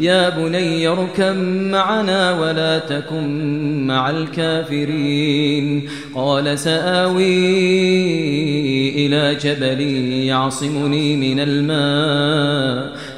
يا بني اركب معنا ولا تكن مع الكافرين. قال سآوي إلى جبل يعصمني من الماء.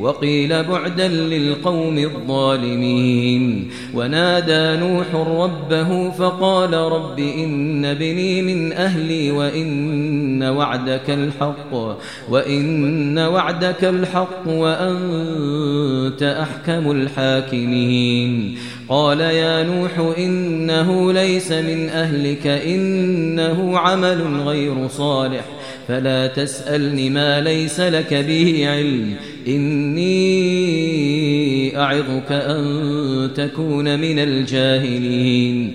وقيل بعدا للقوم الظالمين. ونادى نوح ربه فقال رب إن بني من أهلي وإن وعدك الحق وإن وعدك الحق وأنت أحكم الحاكمين. قال يا نوح إنه ليس من أهلك إنه عمل غير صالح فلا تسألني ما ليس لك به علم. إني أعظك أن تكون من الجاهلين.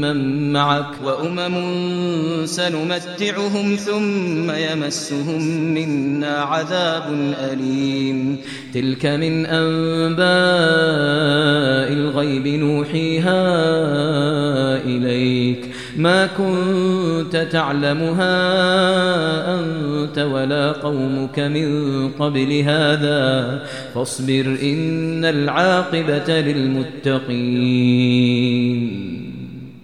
مَّن مَّعَكَ وَأُمَمٌ سَنُمَتِّعُهُمْ ثُمَّ يَمَسُّهُم مِّنَّا عَذَابٌ أَلِيمٌ. تِلْكَ مِنْ أَنبَاءِ الْغَيْبِ نُوحِيهَا إِلَيْكَ. ما كنت تعلمها أنت ولا قومك من قبل هذا. فاصبر إن العاقبة للمتقين.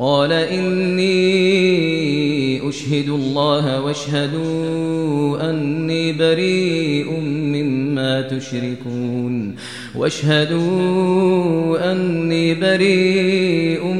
قال إني أشهد الله واشهدوا أني بريء مما تشركون واشهدوا أني بريء